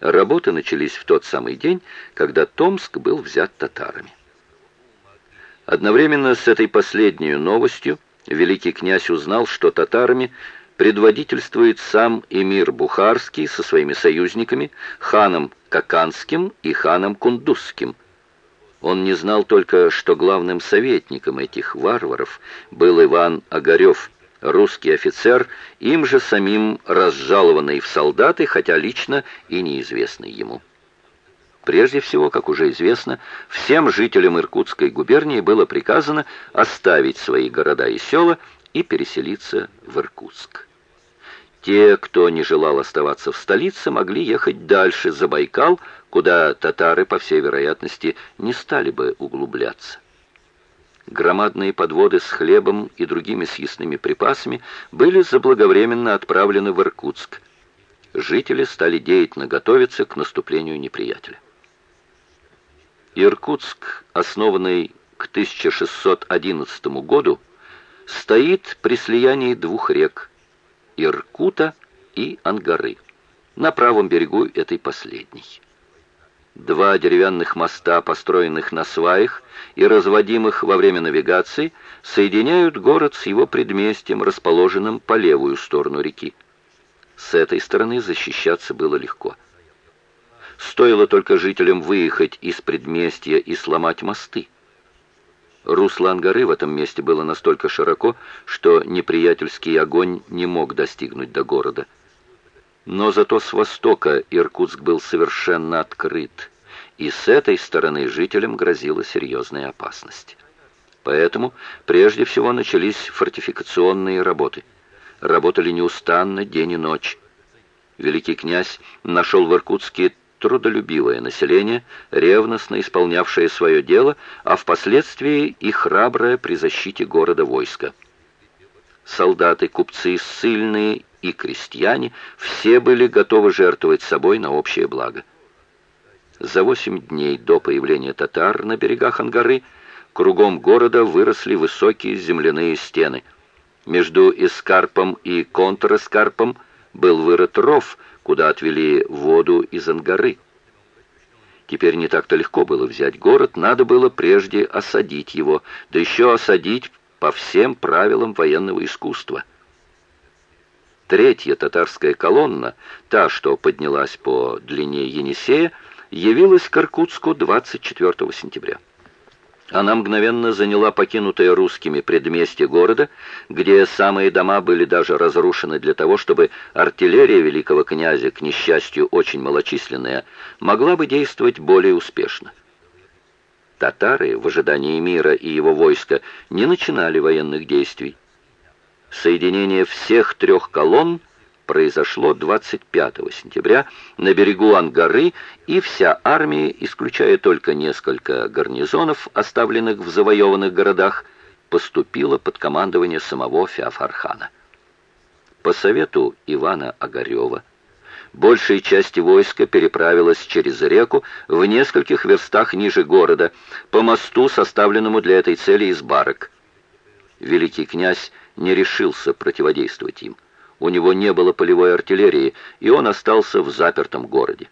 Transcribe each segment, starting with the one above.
Работы начались в тот самый день, когда Томск был взят татарами. Одновременно с этой последней новостью великий князь узнал, что татарами предводительствует сам эмир Бухарский со своими союзниками, ханом Каканским и ханом Кундузским. Он не знал только, что главным советником этих варваров был Иван Огарев, русский офицер, им же самим разжалованный в солдаты, хотя лично и неизвестный ему. Прежде всего, как уже известно, всем жителям Иркутской губернии было приказано оставить свои города и села и переселиться в Иркутск. Те, кто не желал оставаться в столице, могли ехать дальше, за Байкал, куда татары, по всей вероятности, не стали бы углубляться. Громадные подводы с хлебом и другими съестными припасами были заблаговременно отправлены в Иркутск. Жители стали деятельно готовиться к наступлению неприятеля. Иркутск, основанный к 1611 году, стоит при слиянии двух рек – Иркута и Ангары, на правом берегу этой последней. Два деревянных моста, построенных на сваях и разводимых во время навигации, соединяют город с его предместьем, расположенным по левую сторону реки. С этой стороны защищаться было легко. Стоило только жителям выехать из предместья и сломать мосты. Русло Ангары в этом месте было настолько широко, что неприятельский огонь не мог достигнуть до города. Но зато с востока Иркутск был совершенно открыт, и с этой стороны жителям грозила серьезная опасность. Поэтому прежде всего начались фортификационные работы. Работали неустанно день и ночь. Великий князь нашел в Иркутске трудолюбивое население, ревностно исполнявшее свое дело, а впоследствии и храброе при защите города войска. Солдаты, купцы, ссыльные и крестьяне все были готовы жертвовать собой на общее благо. За восемь дней до появления татар на берегах Ангары кругом города выросли высокие земляные стены. Между эскарпом и контраскарпом был вырыт ров, куда отвели воду из Ангары. Теперь не так-то легко было взять город, надо было прежде осадить его, да еще осадить по всем правилам военного искусства – Третья татарская колонна, та, что поднялась по длине Енисея, явилась к Иркутску 24 сентября. Она мгновенно заняла покинутое русскими предместье города, где самые дома были даже разрушены для того, чтобы артиллерия великого князя, к несчастью очень малочисленная, могла бы действовать более успешно. Татары в ожидании мира и его войска не начинали военных действий. Соединение всех трех колонн произошло 25 сентября на берегу Ангары, и вся армия, исключая только несколько гарнизонов, оставленных в завоеванных городах, поступила под командование самого Феофархана. По совету Ивана Огарева, большая часть войска переправилась через реку в нескольких верстах ниже города, по мосту, составленному для этой цели из барок. Великий князь не решился противодействовать им. У него не было полевой артиллерии, и он остался в запертом городе.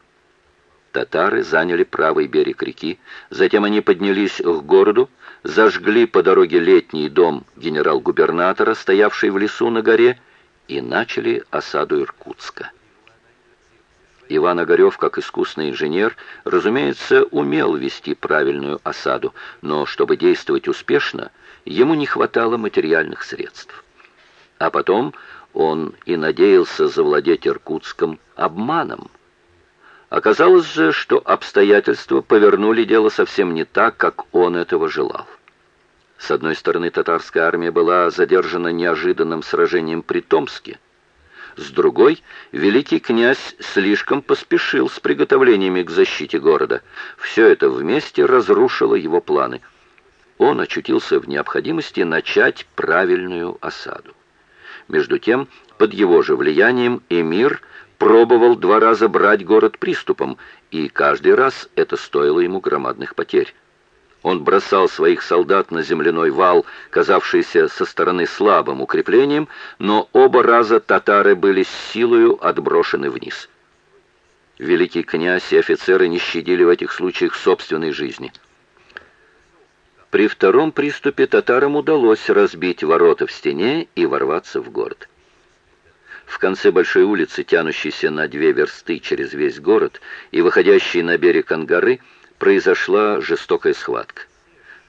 Татары заняли правый берег реки, затем они поднялись к городу, зажгли по дороге летний дом генерал-губернатора, стоявший в лесу на горе, и начали осаду Иркутска. Иван Огарев, как искусный инженер, разумеется, умел вести правильную осаду, но чтобы действовать успешно, ему не хватало материальных средств. А потом он и надеялся завладеть Иркутском обманом. Оказалось же, что обстоятельства повернули дело совсем не так, как он этого желал. С одной стороны, татарская армия была задержана неожиданным сражением при Томске, с другой, великий князь слишком поспешил с приготовлениями к защите города. Все это вместе разрушило его планы. Он очутился в необходимости начать правильную осаду. Между тем, под его же влиянием эмир пробовал два раза брать город приступом, и каждый раз это стоило ему громадных потерь. Он бросал своих солдат на земляной вал, казавшийся со стороны слабым укреплением, но оба раза татары были с силою отброшены вниз. Великий князь и офицеры не щадили в этих случаях собственной жизни. При втором приступе татарам удалось разбить ворота в стене и ворваться в город. В конце большой улицы, тянущейся на две версты через весь город и выходящей на берег Ангары, произошла жестокая схватка.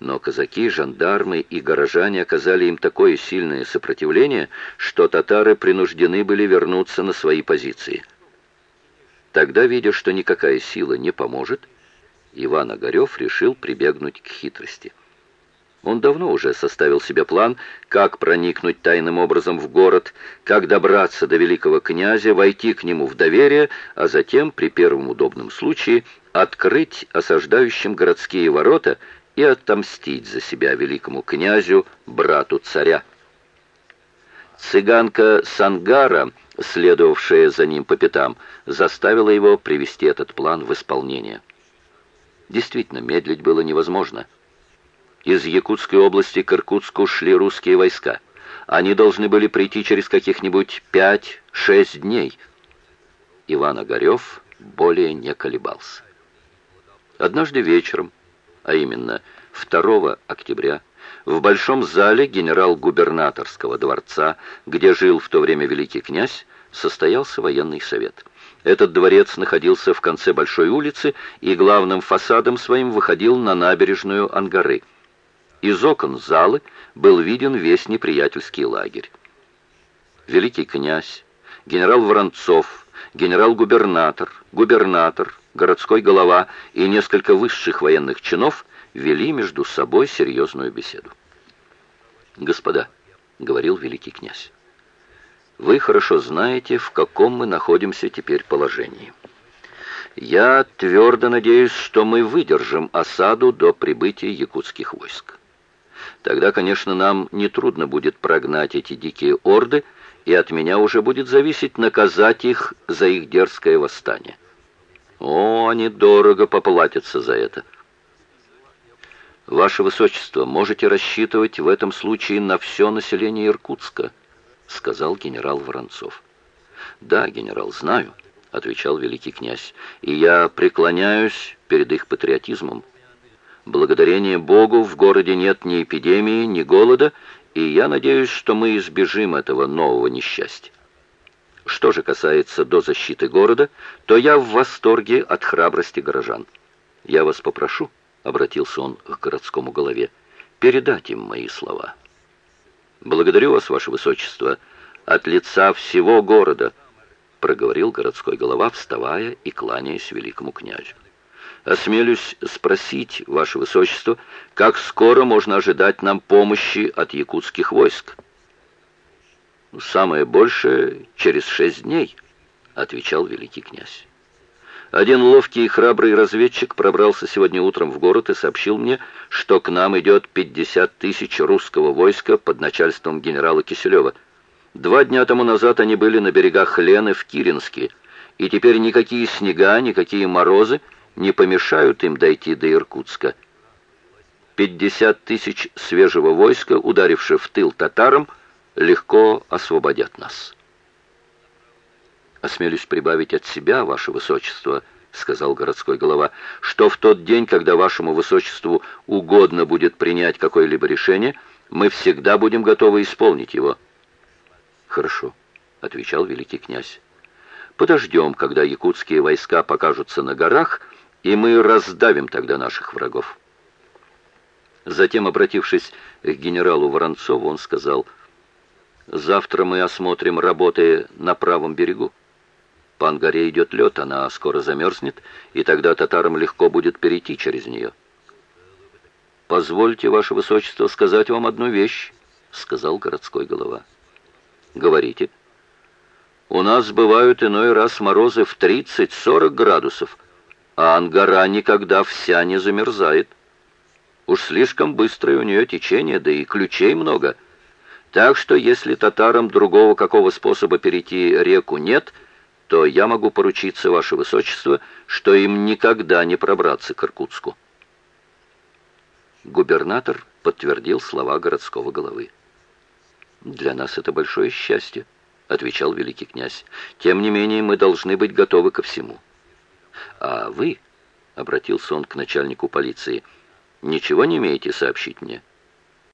Но казаки, жандармы и горожане оказали им такое сильное сопротивление, что татары принуждены были вернуться на свои позиции. Тогда, видя, что никакая сила не поможет, Иван Огарев решил прибегнуть к хитрости – он давно уже составил себе план, как проникнуть тайным образом в город, как добраться до великого князя, войти к нему в доверие, а затем, при первом удобном случае, открыть осаждающим городские ворота и отомстить за себя великому князю, брату царя. Цыганка Сангара, следовавшая за ним по пятам, заставила его привести этот план в исполнение. Действительно, медлить было невозможно – из Якутской области к Иркутску шли русские войска. Они должны были прийти через каких-нибудь пять-шесть дней. Иван Огарев более не колебался. Однажды вечером, а именно 2 октября, в большом зале генерал-губернаторского дворца, где жил в то время великий князь, состоялся военный совет. Этот дворец находился в конце большой улицы и главным фасадом своим выходил на набережную Ангары – из окон залы был виден весь неприятельский лагерь. Великий князь, генерал Воронцов, генерал-губернатор, губернатор, городской голова и несколько высших военных чинов вели между собой серьезную беседу. «Господа», — говорил великий князь, — «вы хорошо знаете, в каком мы находимся теперь положении». Я твердо надеюсь, что мы выдержим осаду до прибытия якутских войск. Тогда, конечно, нам нетрудно будет прогнать эти дикие орды, и от меня уже будет зависеть наказать их за их дерзкое восстание. О, они дорого поплатятся за это. Ваше Высочество, можете рассчитывать в этом случае на все население Иркутска, сказал генерал Воронцов. Да, генерал, знаю, отвечал великий князь, и я преклоняюсь перед их патриотизмом. Благодарение Богу в городе нет ни эпидемии, ни голода, и я надеюсь, что мы избежим этого нового несчастья. Что же касается до защиты города, то я в восторге от храбрости горожан. Я вас попрошу, — обратился он к городскому голове, — передать им мои слова. Благодарю вас, ваше высочество, от лица всего города, — проговорил городской голова, вставая и кланяясь великому князю. Осмелюсь спросить, Ваше Высочество, как скоро можно ожидать нам помощи от якутских войск? «Самое большее через шесть дней», — отвечал великий князь. Один ловкий и храбрый разведчик пробрался сегодня утром в город и сообщил мне, что к нам идет 50 тысяч русского войска под начальством генерала Киселева. Два дня тому назад они были на берегах Лены в Киринске, и теперь никакие снега, никакие морозы — не помешают им дойти до Иркутска. 50 тысяч свежего войска, ударивших в тыл татарам, легко освободят нас. «Осмелюсь прибавить от себя, ваше высочество», — сказал городской голова, «что в тот день, когда вашему высочеству угодно будет принять какое-либо решение, мы всегда будем готовы исполнить его». «Хорошо», — отвечал великий князь. «Подождем, когда якутские войска покажутся на горах, — и мы раздавим тогда наших врагов. Затем, обратившись к генералу Воронцову, он сказал, «Завтра мы осмотрим работы на правом берегу. По Ангаре идет лед, она скоро замерзнет, и тогда татарам легко будет перейти через нее». «Позвольте, ваше высочество, сказать вам одну вещь», — сказал городской голова. «Говорите». «У нас бывают иной раз морозы в 30-40 градусов, а Ангара никогда вся не замерзает. Уж слишком быстрое у нее течение, да и ключей много. Так что если татарам другого какого способа перейти реку нет, то я могу поручиться, Ваше Высочество, что им никогда не пробраться к Иркутску. Губернатор подтвердил слова городского головы. «Для нас это большое счастье», — отвечал великий князь. «Тем не менее мы должны быть готовы ко всему». А вы, — обратился он к начальнику полиции, — ничего не имеете сообщить мне? —